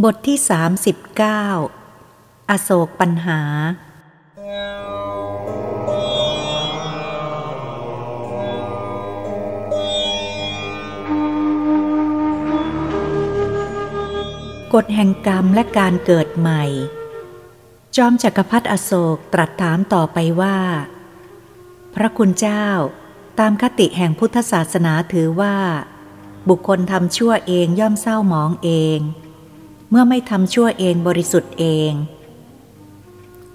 บทที่ 39 อโศกปัญหา กฎแห่งกรรมและการเกิดใหม่ จอมจักรพรรดิอโศกตรัสถามต่อไปว่า พระคุณเจ้า ตามคติแห่งพุทธศาสนาถือว่า บุคคลทำชั่วเองย่อมเศร้าหมองเอง เมื่อไม่ทำชั่วเองบริสุทธิ์เอง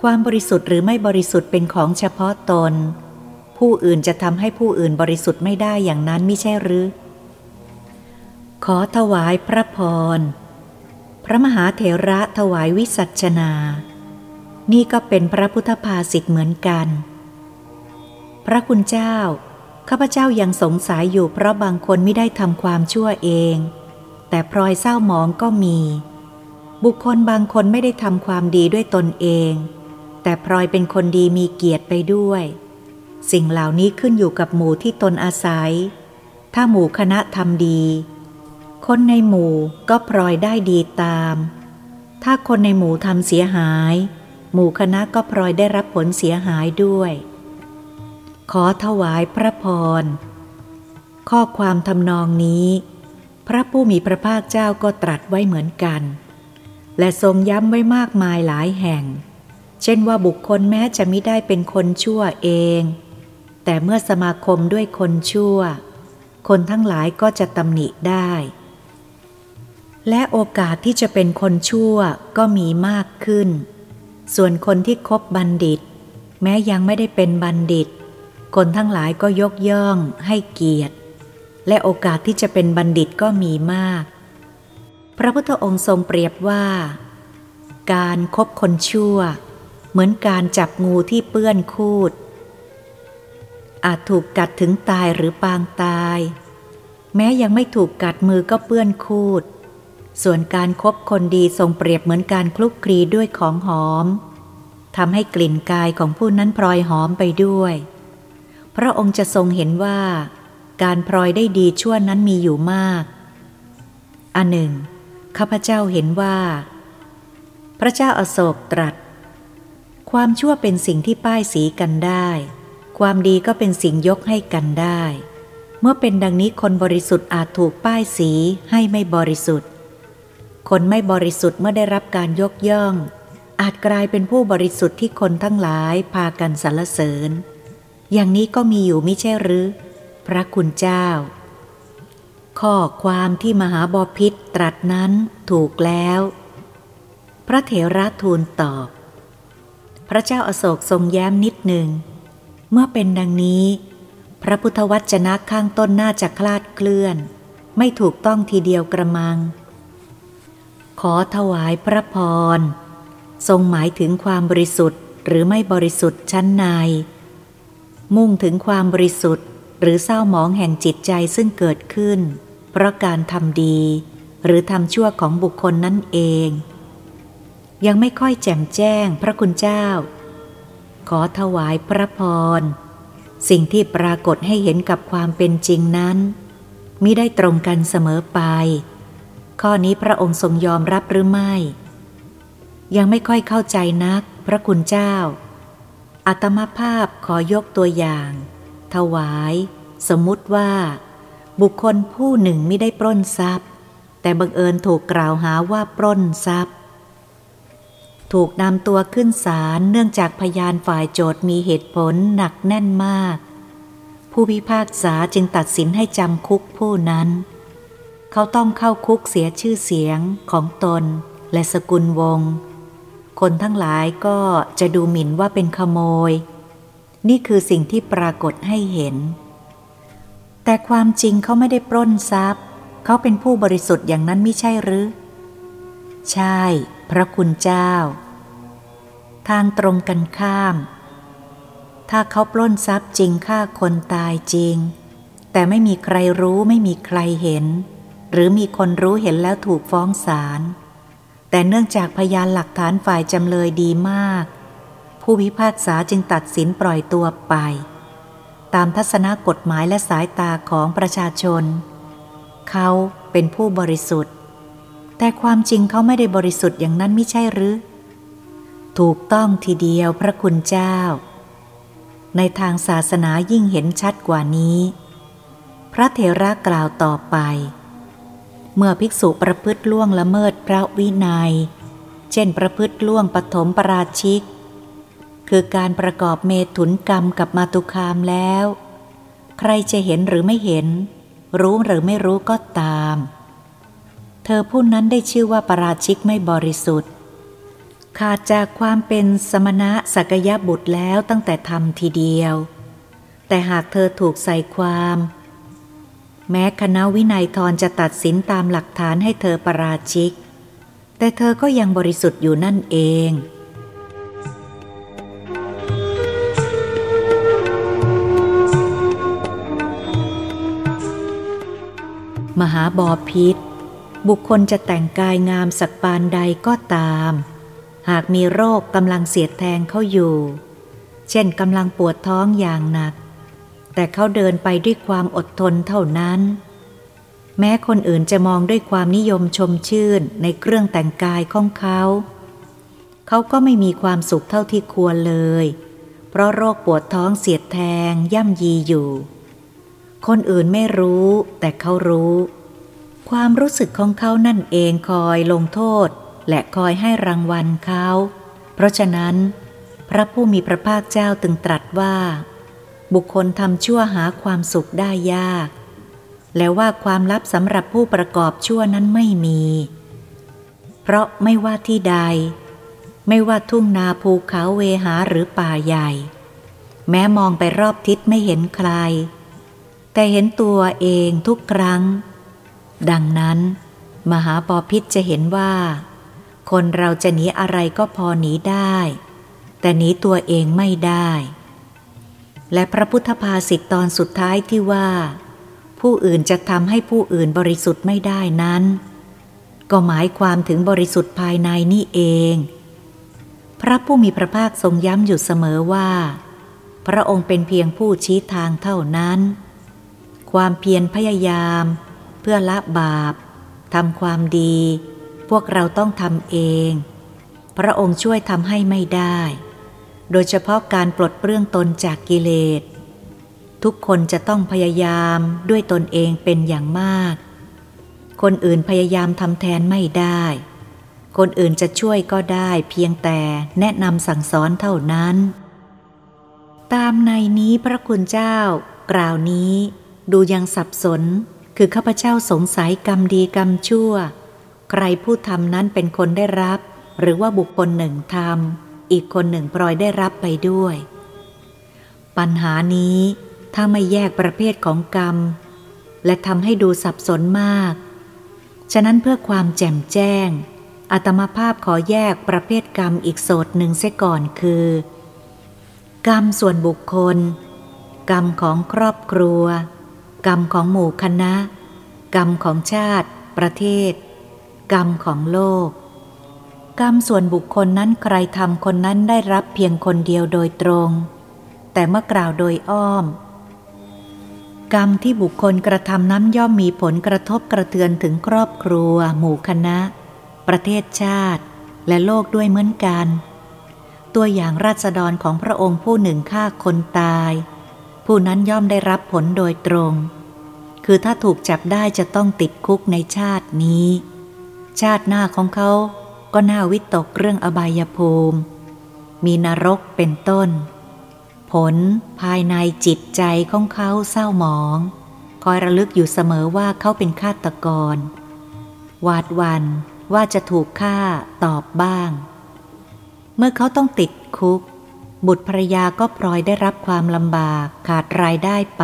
ความบริสุทธิ์หรือไม่บริสุทธิ์เป็นของเฉพาะตน ผู้อื่นจะทำให้ผู้อื่นบริสุทธิ์ไม่ได้อย่างนั้นไม่ใช่หรือ ขอถวายพระพร พระมหาเถระถวายวิสัชนา นี่ก็เป็นพระพุทธภาษิตเหมือนกัน พระคุณเจ้าข้าพเจ้ายังสงสัยอยู่เพราะบางคนไม่ได้ทำความชั่วเอง แต่พลอยเศร้าหมองก็มี บุคคลบางคนไม่ได้ทำความดีด้วยตนเอง แต่พลอยเป็นคนดีมีเกียรติไปด้วย สิ่งเหล่านี้ขึ้นอยู่กับหมู่ที่ตนอาศัย ถ้าหมู่คณะทำดี คนในหมู่ก็พลอยได้ดีตาม ถ้าคนในหมู่ทำเสียหาย หมู่คณะก็พลอยได้รับผลเสียหายด้วย ขอถวายพระพร ข้อความทำนองนี้ พระผู้มีพระภาคเจ้าก็ตรัสไว้เหมือนกัน และทรงย้ำไว้มากมายหลายแห่ง เช่นว่าบุคคลแม้จะไม่ได้เป็นคนชั่วเอง แต่เมื่อสมาคมด้วยคนชั่ว คนทั้งหลายก็จะตำหนิได้ และโอกาสที่จะเป็นคนชั่วก็มีมากขึ้น ส่วนคนที่คบบัณฑิต แม้ยังไม่ได้เป็นบัณฑิต คนทั้งหลายก็ยกย่องให้เกียรติ และโอกาสที่จะเป็นบัณฑิตก็มีมาก พระพุทธองค์ทรงเปรียบว่า การครบคนชั่ว เหมือนการจับงูที่เปื้อนคูด อาจถูกกัดถึงตายหรือปางตาย แม้ยังไม่ถูกกัดมือก็เปื้อนคูด ส่วนการครบคนดีทรงเปรียบเหมือนการคลุกคลีด้วยของหอมทำให้กลิ่นกายของผู้นั้นพลอยหอมไปด้วย พระองค์จะทรงเห็นว่า การพลอยได้ดีชั่วนั้นมีอยู่มาก อันหนึ่ง ข้าพเจ้าเห็นว่า พระเจ้าอาโศกตรัส ความชั่วเป็นสิ่งที่ป้ายสีกันได้ ความดีก็เป็นสิ่งยกให้กันได้ เมื่อเป็นดังนี้คนบริสุทธิ์อาจถูกป้ายสีให้ไม่บริสุทธิ์ คนไม่บริสุทธิ์เมื่อได้รับการยกย่อง อาจกลายเป็นผู้บริสุทธิ์ที่คนทั้งหลายพากันสรรเสริญ อย่างนี้ก็มีอยู่ไม่ใช่หรือ พระคุณเจ้า ข้อความที่มหาบอพิษตรัสนั้นถูกแล้ว พระเถระทูลตอบ พระเจ้าอาโศกทรงแย้มนิดหนึ่ง เมื่อเป็นดังนี้ พระพุทธวจนะข้างต้นน่าจะคลาดเคลื่อน ไม่ถูกต้องทีเดียวกระมัง ขอถวายพระพร ทรงหมายถึงความบริสุทธิ์หรือไม่บริสุทธิ์ชั้นใน มุ่งถึงความบริสุทธิ์หรือเศร้าหมองแห่งจิตใจซึ่งเกิดขึ้น เพราะการทำดีหรือทำชั่วของบุคคลนั่นเอง ยังไม่ค่อยแจ่มแจ้งพระคุณเจ้า ขอถวายพระพร สิ่งที่ปรากฏให้เห็นกับความเป็นจริงนั้นมิได้ตรงกันเสมอไป ข้อนี้พระองค์ทรงยอมรับหรือไม่ ยังไม่ค่อยเข้าใจนักพระคุณเจ้า อัตมาภาพขอยกตัวอย่าง ถวาย สมมุติว่า บุคคลผู้หนึ่งไม่ได้ปล้นทรัพย์ แต่บังเอิญถูกกล่าวหาว่าปล้นทรัพย์ ถูกนำตัวขึ้นศาลเนื่องจากพยานฝ่ายโจทย์มีเหตุผลหนักแน่นมาก ผู้พิพากษาจึงตัดสินให้จำคุกผู้นั้น เขาต้องเข้าคุกเสียชื่อเสียงของตนและสกุลวง คนทั้งหลายก็จะดูหมิ่นว่าเป็นขโมย นี่คือสิ่งที่ปรากฏให้เห็น แต่ความจริงเขาไม่ได้ปล้นทรัพย์ เขาเป็นผู้บริสุทธิ์อย่างนั้นไม่ใช่หรือ ใช่ พระคุณเจ้า ทางตรงกันข้าม ถ้าเขาปล้นทรัพย์จริงฆ่าคนตายจริง แต่ไม่มีใครรู้ไม่มีใครเห็น หรือมีคนรู้เห็นแล้วถูกฟ้องศาลแต่เนื่องจากพยานหลักฐานฝ่ายจำเลยดีมาก ผู้พิพากษาจึงตัดสินปล่อยตัวไป ตามทัศนกฎหมายและสายตาของประชาชน เขาเป็นผู้บริสุทธิ์ แต่ความจริงเขาไม่ได้บริสุทธิ์อย่างนั้นไม่ใช่หรือ ถูกต้องทีเดียวพระคุณเจ้า ในทางศาสนายิ่งเห็นชัดกว่านี้ พระเถระกล่าวต่อไป เมื่อภิกษุประพฤติล่วงละเมิดพระวินัย เช่นประพฤติล่วงปฐมปราชิก คือการประกอบเมถุนกรรมกับมาตุคามแล้ว ใครจะเห็นหรือไม่เห็น รู้หรือไม่รู้ก็ตาม เธอผู้นั้นได้ชื่อว่าปราชิกไม่บริสุทธิ์ ขาดจากความเป็นสมณะสักยะบุตรแล้วตั้งแต่ทำทีเดียว แต่หากเธอถูกใส่ความ แม้คณะวินัยทรจะตัดสินตามหลักฐานให้เธอปราชิก แต่เธอก็ยังบริสุทธิ์อยู่นั่นเอง มหาบอพิษ บุคคลจะแต่งกายงามสักปานใดก็ตาม หากมีโรคกำลังเสียดแทงเขาอยู่ เช่นกำลังปวดท้องอย่างหนัก แต่เขาเดินไปด้วยความอดทนเท่านั้น แม้คนอื่นจะมองด้วยความนิยมชมชื่นในเครื่องแต่งกายของเขา เขาก็ไม่มีความสุขเท่าที่ควรเลย เพราะโรคปวดท้องเสียดแทงย่ำยีอยู่ คนอื่นไม่รู้แต่เขารู้ ความรู้สึกของเขานั่นเองคอยลงโทษ และคอยให้รางวัลเขา เพราะฉะนั้น พระผู้มีพระภาคเจ้าตึงตรัสว่า บุคคลทำชั่วหาความสุขได้ยาก แล้วว่าความลับสำหรับผู้ประกอบชั่วนั้นไม่มี เพราะไม่ว่าที่ใด ไม่ว่าทุ่งนาภูเขาเวหาหรือป่าใหญ่ แม้มองไปรอบทิศไม่เห็นใคร แต่เห็นตัวเองทุกครั้ง ดังนั้น มหาปอพิษจะเห็นว่า คนเราจะหนีอะไรก็พอหนีได้ แต่หนีตัวเองไม่ได้ และพระพุทธภาษิตตอนสุดท้ายที่ว่า ผู้อื่นจะทำให้ผู้อื่นบริสุทธิ์ไม่ได้นั้น ก็หมายความถึงบริสุทธิ์ภายในนี่เอง พระผู้มีพระภาคทรงย้ำอยู่เสมอว่า พระองค์เป็นเพียงผู้ชี้ทางเท่านั้น ความเพียรพยายาม เพื่อละบาปทำความดี พวกเราต้องทำเอง พระองค์ช่วยทำให้ไม่ได้ โดยเฉพาะการปลดเปลื้องตนจากกิเลส ทุกคนจะต้องพยายามด้วยตนเองเป็นอย่างมาก คนอื่นพยายามทำแทนไม่ได้ คนอื่นจะช่วยก็ได้เพียงแต่แนะนำสั่งสอนเท่านั้น ตามในนี้พระคุณเจ้ากล่าวนี้ ดูยังสับสน คือข้าพเจ้าสงสัยกรรมดีกรรมชั่ว ใครผู้ทำนั้นเป็นคนได้รับ หรือว่าบุคคลหนึ่งทำอีกคนหนึ่งปล่อยได้รับไปด้วย ปัญหานี้ถ้าไม่แยกประเภทของกรรม และทำให้ดูสับสนมาก ฉะนั้นเพื่อความแจ่มแจ้งอาตมาภาพขอแยกประเภทกรรมอีกโสดหนึ่งเสียก่อนคือ กรรมส่วนบุคคล กรรมของครอบครัว กรรมของหมู่คณะ กรรมของชาติ ประเทศ กรรมของโลก กรรมส่วนบุคคลนั้นใครทำคนนั้นได้รับเพียงคนเดียวโดยตรง แต่เมื่อกล่าวโดยอ้อม กรรมที่บุคคลกระทำนั้นย่อมมีผลกระทบกระเทือนถึงครอบครัว หมู่คณะ ประเทศชาติ และโลกด้วยเหมือนกัน ตัวอย่างราษฎรของพระองค์ผู้หนึ่งฆ่าคนตาย ผู้นั้นย่อมได้รับผลโดยตรง คือถ้าถูกจับได้จะต้องติดคุกในชาตินี้ ชาติหน้าของเขาก็น่าวิตกเรื่องอบายภูมิ มีนรกเป็นต้น ผลภายในจิตใจของเขาเศร้าหมอง คอยระลึกอยู่เสมอว่าเขาเป็นฆาตกรวาดวันว่าจะถูกฆ่าตอบบ้าง เมื่อเขาต้องติดคุก บุตรภรยาก็พลอยได้รับความลำบากขาดรายได้ไป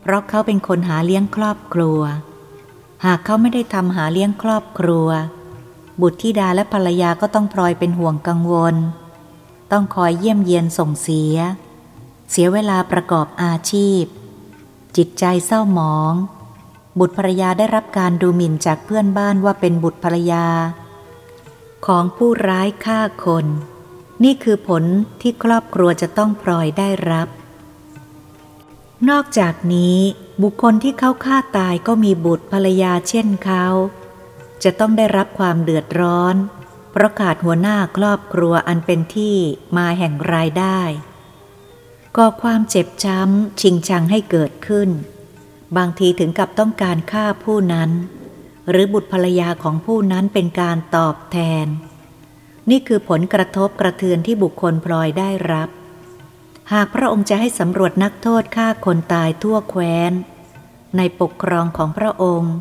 เพราะเขาเป็นคนหาเลี้ยงครอบครัว หากเขาไม่ได้ทำหาเลี้ยงครอบครัว บุตรธิดาและภรรยาก็ต้องพลอยเป็นห่วงกังวล ต้องคอยเยี่ยมเยียนส่งเสีย เสียเวลาประกอบอาชีพ จิตใจเศร้าหมอง บุตรภรรยาได้รับการดูหมิ่นจากเพื่อนบ้านว่าเป็นบุตรภรรยา ของผู้ร้ายฆ่าคน นี่คือผลที่ครอบครัวจะต้องพลอยได้รับ นอกจากนี้บุคคลที่เขาฆ่าตายก็มีบุตรภรรยาเช่นเขา จะต้องได้รับความเดือดร้อน เพราะขาดหัวหน้าครอบครัวอันเป็นที่มาแห่งรายได้ก่อความเจ็บช้ำชิงชังให้เกิดขึ้น บางทีถึงกับต้องการฆ่าผู้นั้น หรือบุตรภรรยาของผู้นั้นเป็นการตอบแทน นี่คือผลกระทบกระเทือนที่บุคคลพลอยได้รับ หากพระองค์จะให้สำรวจนักโทษฆ่าคนตายทั่วแคว้น ในปกครองของพระองค์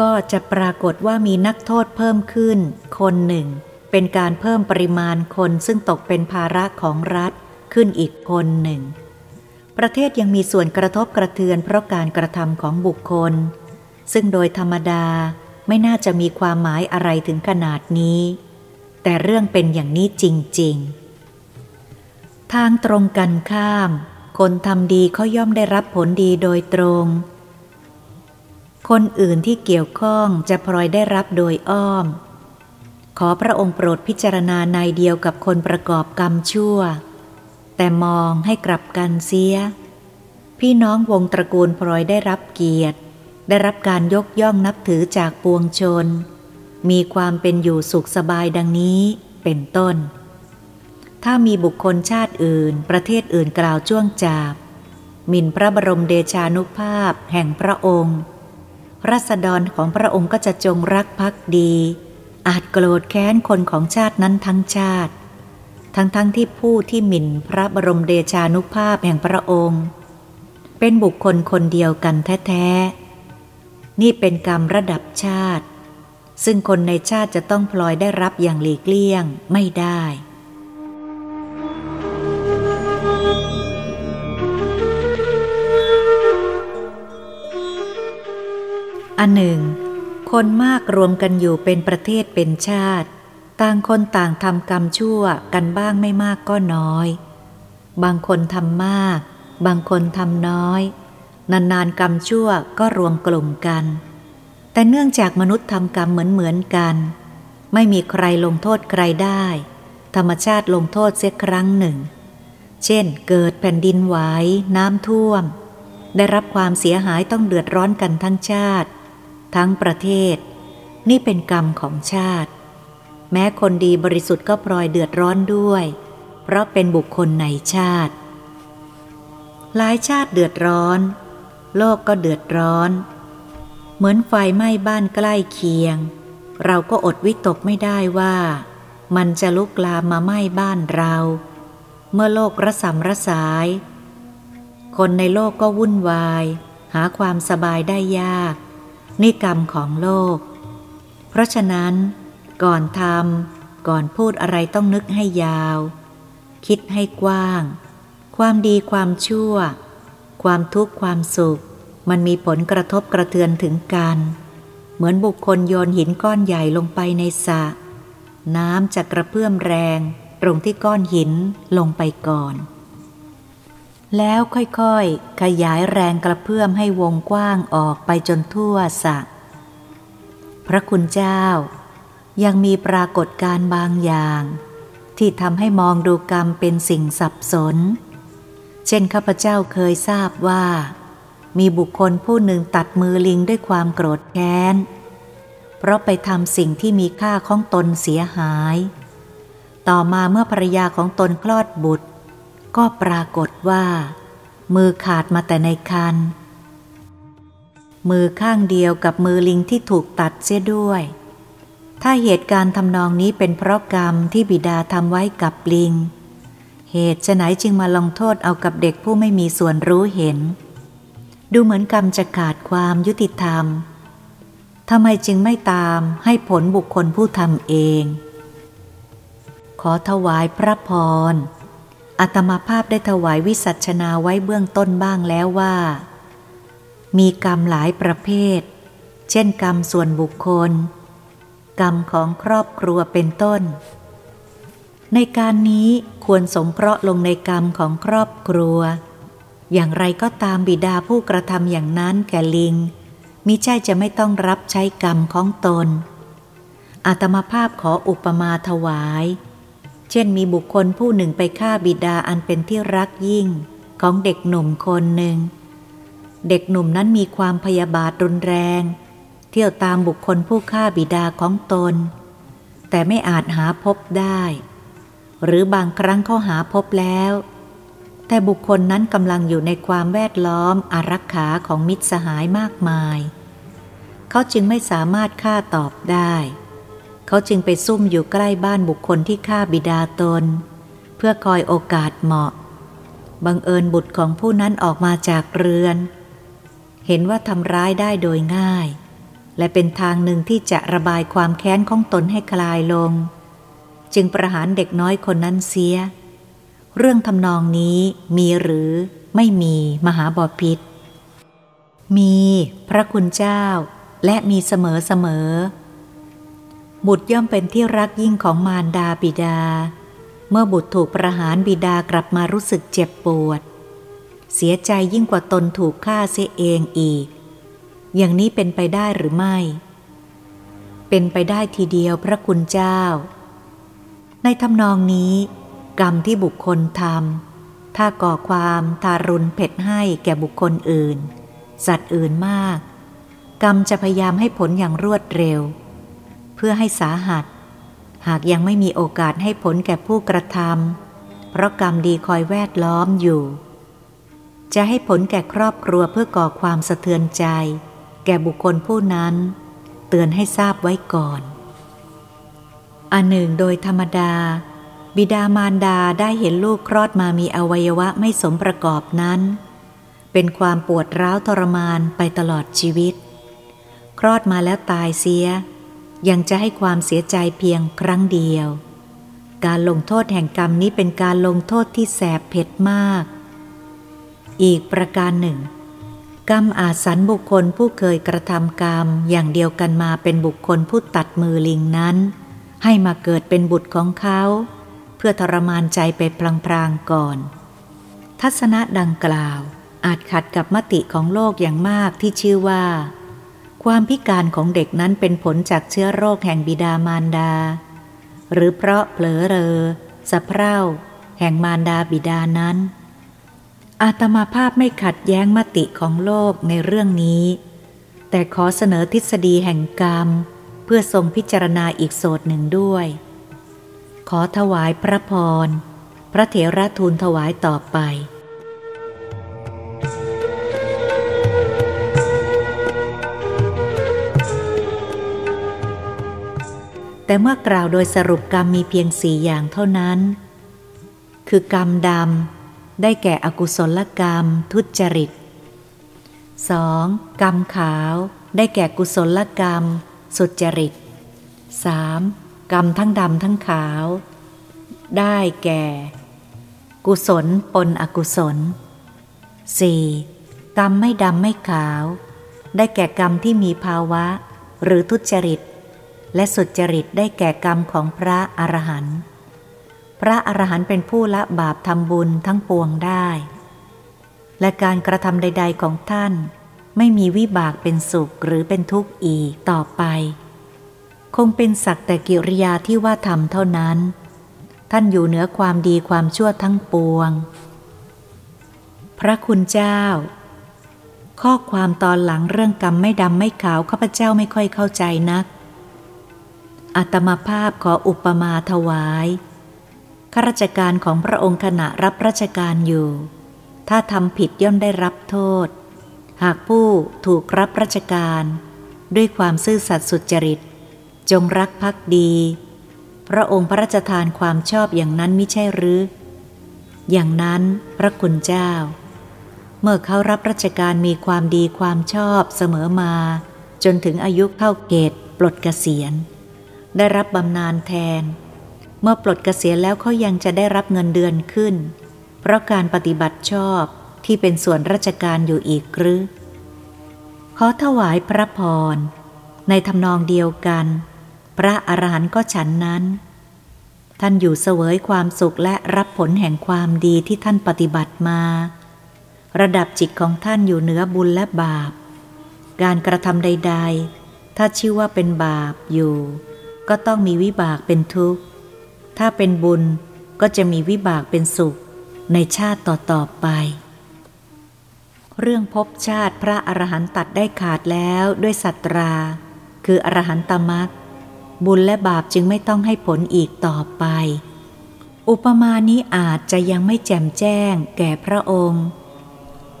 ก็จะปรากฏว่ามีนักโทษเพิ่มขึ้น คนหนึ่ง เป็นการเพิ่มปริมาณคนซึ่งตกเป็นภาระของรัฐขึ้นอีกคนหนึ่ง ประเทศยังมีส่วนกระทบกระเทือนเพราะการกระทำของบุคคล ซึ่งโดยธรรมดา ไม่น่าจะมีความหมายอะไรถึงขนาดนี้ แต่เรื่องเป็นอย่างนี้จริง ๆ ทางตรงกันข้าม คนทำดีเขาย่อมได้รับผลดีโดยตรง คนอื่นที่เกี่ยวข้องจะพลอยได้รับโดยอ้อม ขอพระองค์โปรดพิจารณาในเดียวกับคนประกอบกรรมชั่ว แต่มองให้กลับกันเสีย พี่น้องวงตระกูลพลอยได้รับเกียรติ ได้รับการยกย่องนับถือจากปวงชน มีความเป็นอยู่สุขสบายดังนี้เป็นต้น ถ้ามีบุคคลชาติอื่น ประเทศอื่นกล่าวจ้วงจาบหมิ่นพระบรมเดชานุภาพแห่งพระองค์รัศดรของพระองค์ก็จะจงรักภักดี อาจโกรธแค้นคนของชาตินั้นทั้งชาติ ทั้งๆทที่ผู้ที่หมิ่นพระบรมเดชานุภาพแห่งพระองค์ เป็นบุคคลคนเดียวกันแท้ๆ นี่เป็นกรรมระดับชาติ ซึ่งคนในชาติจะต้องพลอยได้รับอย่างหลีกเลี่ยงไม่ได้ อันหนึ่ง คนมากรวมกันอยู่เป็นประเทศเป็นชาติ ต่างคนต่างทำกรรมชั่วกันบ้างไม่มากก็น้อย บางคนทำมาก บางคนทำน้อย นานๆกรรมชั่วก็รวมกลุ่มกัน แต่เนื่องจากมนุษย์ทำกรรมเหมือนเหมือนกัน ไม่มีใครลงโทษใครได้ ธรรมชาติลงโทษเสียครั้งหนึ่ง เช่น เกิดแผ่นดินไหวน้ำท่วม ได้รับความเสียหายต้องเดือดร้อนกันทั้งชาติ ทั้งประเทศ นี่เป็นกรรมของชาติ แม้คนดีบริสุทธิ์ก็พลอยเดือดร้อนด้วย เพราะเป็นบุคคลในชาติหลายชาติเดือดร้อน โลกก็เดือดร้อน เหมือนไฟไหม้บ้านใกล้เคียง เราก็อดวิตกไม่ได้ว่า มันจะลุกลามมาไหม้บ้านเรา เมื่อโลกระสำระสาย คนในโลกก็วุ่นวาย หาความสบายได้ยาก นี่กรรมของโลก เพราะฉะนั้น ก่อนทำก่อนพูดอะไรต้องนึกให้ยาว คิดให้กว้าง ความดีความชั่ว ความทุกข์ความสุข มันมีผลกระทบกระเทือนถึงกัน เหมือนบุคคลโยนหินก้อนใหญ่ลงไปในสระน้ำจะกระเพื่อมแรง ตรงที่ก้อนหินลงไปก่อน แล้วค่อยๆ ขยายแรงกระเพื่อมให้วงกว้างออกไปจนทั่วสระพระคุณเจ้า ยังมีปรากฏการบางอย่าง ที่ทำให้มองดูกรรมเป็นสิ่งสับสน เช่นข้าพเจ้าเคยทราบว่า มีบุคคลผู้หนึ่งตัดมือลิงด้วยความโกรธแค้น เพราะไปทำสิ่งที่มีค่าของตนเสียหาย ต่อมาเมื่อภรรยาของตนคลอดบุตร ก็ปรากฏว่า มือขาดมาแต่ในคัน มือข้างเดียวกับมือลิงที่ถูกตัดเสียด้วย ถ้าเหตุการณ์ทำนองนี้เป็นเพราะกรรมที่บิดาทำไว้กับลิง เหตุจะไหนจึงมาลงโทษเอากับเด็กผู้ไม่มีส่วนรู้เห็น ดูเหมือนกรรมจะขาดความยุติธรรมทำไมจึงไม่ตามให้ผลบุคคลผู้ทำเอง ขอถวายพระพรอัตมาภาพได้ถวายวิสัชนาไว้เบื้องต้นบ้างแล้วว่า มีกรรมหลายประเภท เช่นกรรมส่วนบุคคล กรรมของครอบครัวเป็นต้น ในการนี้ควรสงเคราะห์ลงในกรรมของครอบครัว อย่างไรก็ตามบิดาผู้กระทำอย่างนั้นแก่ลิงมิใช่จะไม่ต้องรับใช้กรรมของตน อาตมาภาพขออุปมาถวาย เช่นมีบุคคลผู้หนึ่งไปฆ่าบิดาอันเป็นที่รักยิ่งของเด็กหนุ่มคนหนึ่ง เด็กหนุ่มนั้นมีความพยาบาทรุนแรง เที่ยวตามบุคคลผู้ฆ่าบิดาของตน แต่ไม่อาจหาพบได้ หรือบางครั้งเขาหาพบแล้ว แต่บุคคลนั้นกำลังอยู่ในความแวดล้อมอารักขาของมิตรสหายมากมาย เขาจึงไม่สามารถฆ่าตอบได้ เขาจึงไปซุ่มอยู่ใกล้บ้านบุคคลที่ฆ่าบิดาตน เพื่อคอยโอกาสเหมาะ บังเอิญบุตรของผู้นั้นออกมาจากเรือน เห็นว่าทำร้ายได้โดยง่าย และเป็นทางหนึ่งที่จะระบายความแค้นของตนให้คลายลง จึงประหารเด็กน้อยคนนั้นเสีย เรื่องทำนองนี้มีหรือไม่มีมหาบอพิษ มีพระคุณเจ้าและมีเสมอเสมอ บุตรย่อมเป็นที่รักยิ่งของมารดาบิดา เมื่อบุตรถูกประหารบิดากลับมารู้สึกเจ็บปวด เสียใจยิ่งกว่าตนถูกฆ่าเสียเองอีก อย่างนี้เป็นไปได้หรือไม่ เป็นไปได้ทีเดียวพระคุณเจ้า ในทำนองนี้ กรรมที่บุคคลทำถ้าก่อความทารุณเผ็ดให้แก่บุคคลอื่น สัตว์อื่นมาก กรรมจะพยายามให้ผลอย่างรวดเร็ว เพื่อให้สาหัส หากยังไม่มีโอกาสให้ผลแก่ผู้กระทำเพราะกรรมดีคอยแวดล้อมอยู่ จะให้ผลแก่ครอบครัวเพื่อก่อความสะเทือนใจ แก่บุคคลผู้นั้น เตือนให้ทราบไว้ก่อน อันหนึ่งโดยธรรมดา บิดามารดาได้เห็นลูกคลอดมามีอวัยวะไม่สมประกอบนั้น เป็นความปวดร้าวทรมานไปตลอดชีวิต คลอดมาแล้วตายเสีย ยังจะให้ความเสียใจเพียงครั้งเดียว การลงโทษแห่งกรรมนี้เป็นการลงโทษที่แสบเผ็ดมาก อีกประการหนึ่งกรรมอาสันบุคคลผู้เคยกระทำกรรมอย่างเดียวกันมาเป็นบุคคลผู้ตัดมือลิงนั้น ให้มาเกิดเป็นบุตรของเขา เพื่อทรมานใจไปพลางๆก่อน ทัศนะดังกล่าวอาจขัดกับมติของโลกอย่างมากที่ชื่อว่า ความพิการของเด็กนั้นเป็นผลจากเชื้อโรคแห่งบิดามารดา หรือเพราะเผลอเรอสะเพร่า แห่งมารดาบิดานั้น อาตมาภาพไม่ขัดแย้งมติของโลกในเรื่องนี้ แต่ขอเสนอทฤษฎีแห่งกรรม เพื่อทรงพิจารณาอีกโสดหนึ่งด้วย ขอถวายพระพร พระเถระทูลถวายต่อไป แต่เมื่อกล่าวโดยสรุปกรรมมีเพียงสี่อย่างเท่านั้น คือกรรมดำ ได้แก่อกุศลกรรม ทุจริต 2. กรรมขาว ได้แก่กุศลกรรม สุจริต 3. กรรมทั้งดำทั้งขาว ได้แก่ กุศลปนอกุศล 4. กรรมไม่ดำไม่ขาว ได้แก่กรรมที่มีภาวะ หรือทุจริต และสุจริตได้แก่กรรมของพระอรหันต์พระอรหันต์เป็นผู้ละบาปทำบุญทั้งปวงได้ และการกระทำใด ๆของท่าน ไม่มีวิบากเป็นสุขหรือเป็นทุกข์อีกต่อไป คงเป็นสักแต่กิริยาที่ว่าทำเท่านั้น ท่านอยู่เหนือความดีความชั่วทั้งปวง พระคุณเจ้า ข้อความตอนหลังเรื่องกรรมไม่ดำไม่ขาวข้าพเจ้าไม่ค่อยเข้าใจนักอัตมาภาพขออุปมาถวายข้าราชการของพระองค์ขณะรับราชการอยู่ ถ้าทำผิดย่อมได้รับโทษ หากผู้ถูกรับราชการ ด้วยความซื่อสัตย์สุจริต จงรักภักดี พระองค์พระราชทานความชอบอย่างนั้นไม่ใช่หรือ อย่างนั้นพระคุณเจ้า เมื่อเขารับราชการมีความดีความชอบเสมอมา จนถึงอายุเข้าเกตปลดเกษียณ ได้รับบำนาญแทน เมื่อปลดเกษียณแล้วเขายังจะได้รับเงินเดือนขึ้น เพราะการปฏิบัติชอบ ที่เป็นส่วนราชการอยู่อีกหรือ ขอถวายพระพร ในทำนองเดียวกัน พระอรหันต์ก็ฉันนั้น ท่านอยู่เสวยความสุขและรับผลแห่งความดีที่ท่านปฏิบัติมา ระดับจิตของท่านอยู่เหนือบุญและบาป การกระทำใด ๆ ถ้าชื่อว่าเป็นบาปอยู่ ก็ต้องมีวิบากเป็นทุกข์ ถ้าเป็นบุญก็จะมีวิบากเป็นสุขในชาติต่อๆไป เรื่องพบชาติพระอรหันต์ตัดได้ขาดแล้วด้วยสัตรา คืออรหันตมรรคบุญและบาปจึงไม่ต้องให้ผลอีกต่อไป อุปมานี้อาจจะยังไม่แจ่มแจ้งแก่พระองค์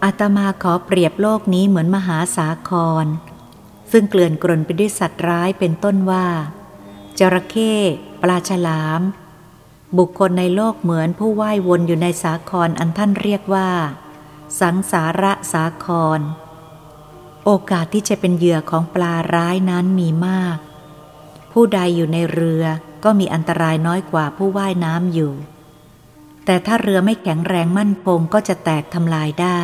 อาตมาขอเปรียบโลกนี้เหมือนมหาสาคร ซึ่งเกลื่อนกลนไปด้วยสัตว์ร้ายเป็นต้นว่า จระเข้ปลาฉลาม บุคคลในโลกเหมือนผู้ว่ายวนอยู่ในสาครอันท่านเรียกว่า สังสาระสาคร โอกาสที่จะเป็นเหยื่อของปลาร้ายนั้นมีมาก ผู้ใดอยู่ในเรือก็มีอันตรายน้อยกว่าผู้ว่ายน้ำอยู่ แต่ถ้าเรือไม่แข็งแรงมั่นคงก็จะแตกทำลายได้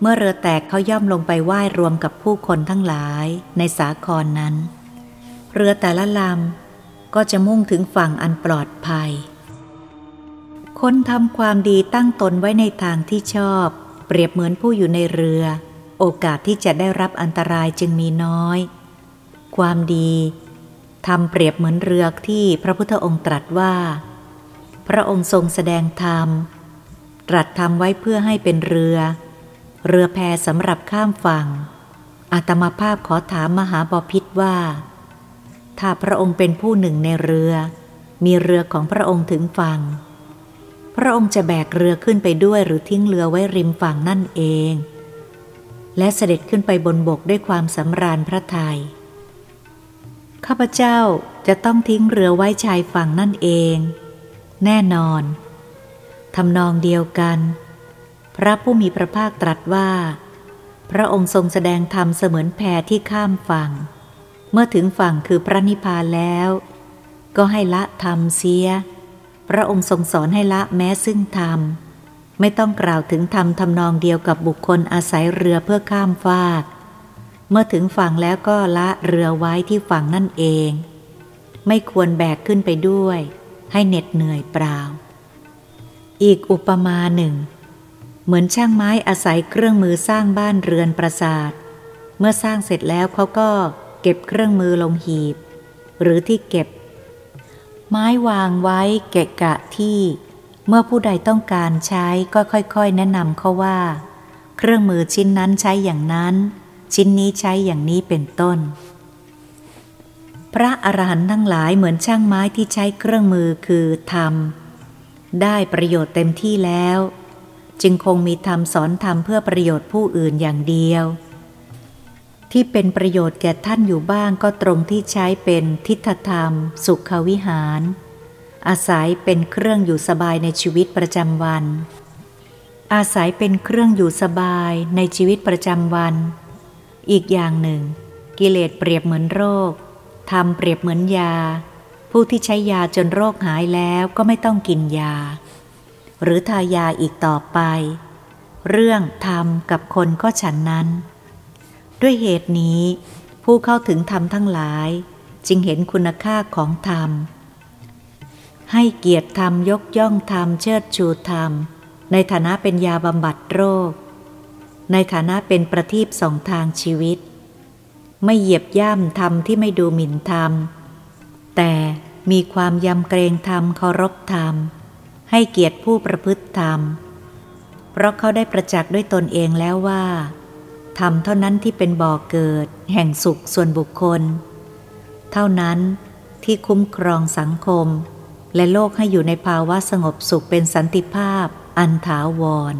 เมื่อเรือแตกเขาย่อมลงไปว่ายรวมกับผู้คนทั้งหลายในสาครนั้น เรือแต่ละลำก็จะมุ่งถึงฝั่งอันปลอดภัย คนทำความดีตั้งตนไว้ในทางที่ชอบ เปรียบเหมือนผู้อยู่ในเรือ โอกาสที่จะได้รับอันตรายจึงมีน้อย ความดีทำเปรียบเหมือนเรือที่พระพุทธองค์ตรัสว่า พระองค์ทรงแสดงธรรม ตรัสธรรมไว้เพื่อให้เป็นเรือ เรือแพสำหรับข้ามฝั่ง อาตมาภาพขอถามมหาบพิษว่า ถ้าพระองค์เป็นผู้หนึ่งในเรือ มีเรือของพระองค์ถึงฝั่ง พระองค์จะแบกเรือขึ้นไปด้วยหรือทิ้งเรือไว้ริมฝั่งนั่นเอง และเสด็จขึ้นไปบนบกด้วยความสำราญพระทยัยข้าพเจ้าจะต้องทิ้งเรือไว้ชายฝั่งนั่นเอง แน่นอนทำนองเดียวกัน พระผู้มีพระภาคตรัสว่า พระองค์ทรงแสดงธรรมเสมือนแพที่ข้ามฝั่ง เมื่อถึงฝั่งคือพระนิพพานแล้ว ก็ให้ละธรรมเสีย พระองค์ทรงสอนให้ละแม้ซึ่งธรรม ไม่ต้องกล่าวถึงธรรมทำนองเดียวกับบุคคลอาศัยเรือเพื่อข้ามฟากเมื่อถึงฝั่งแล้วก็ละเรือไว้ที่ฝั่งนั่นเอง ไม่ควรแบกขึ้นไปด้วย ให้เหน็ดเหนื่อยเปล่า อีกอุปมาหนึ่ง เหมือนช่างไม้อาศัยเครื่องมือสร้างบ้านเรือนปราสาท เมื่อสร้างเสร็จแล้วเขาก็เก็บเครื่องมือลงหีบ หรือที่เก็บ ไม้วางไว้เกะกะที่ เมื่อผู้ใดต้องการใช้ก็ค่อยๆ แนะนำเขาว่า เครื่องมือชิ้นนั้นใช้อย่างนั้น ชิ้นนี้ใช้อย่างนี้เป็นต้น พระอรหันต์ทั้งหลายเหมือนช่างไม้ที่ใช้เครื่องมือคือทำได้ประโยชน์เต็มที่แล้ว จึงคงมีธรรมสอนธรรมเพื่อประโยชน์ผู้อื่นอย่างเดียว ที่เป็นประโยชน์แก่ท่านอยู่บ้างก็ตรงที่ใช้เป็นทิฏฐธรรม สุขวิหาร อาศัยเป็นเครื่องอยู่สบายในชีวิตประจำวัน อาศัยเป็นเครื่องอยู่สบายในชีวิตประจำวัน อีกอย่างหนึ่ง กิเลสเปรียบเหมือนโรคธรรมเปรียบเหมือนยา ผู้ที่ใช้ยาจนโรคหายแล้วก็ไม่ต้องกินยา หรือทายาอีกต่อไป เรื่องธรรมกับคนก็ฉันนั้น ด้วยเหตุนี้ ผู้เข้าถึงธรรมทั้งหลาย จึงเห็นคุณค่าของธรรม ให้เกียรติธรรมยกย่องธรรมเชิดชูธรรม ในฐานะเป็นยาบำบัดโรค ในฐานะเป็นประทีปสองทางชีวิต ไม่เหยียบย่ำธรรมที่ไม่ดูหมิ่นธรรม แต่มีความยำเกรงธรรมเคารพธรรม ให้เกียรติผู้ประพฤติธรรม เพราะเขาได้ประจักษ์ด้วยตนเองแล้วว่า ธรรมเท่านั้นที่เป็นบ่อเกิด แห่งสุขส่วนบุคคล เท่านั้นที่คุ้มครองสังคม และโลกให้อยู่ในภาวะสงบสุขเป็นสันติภาพอันถาวร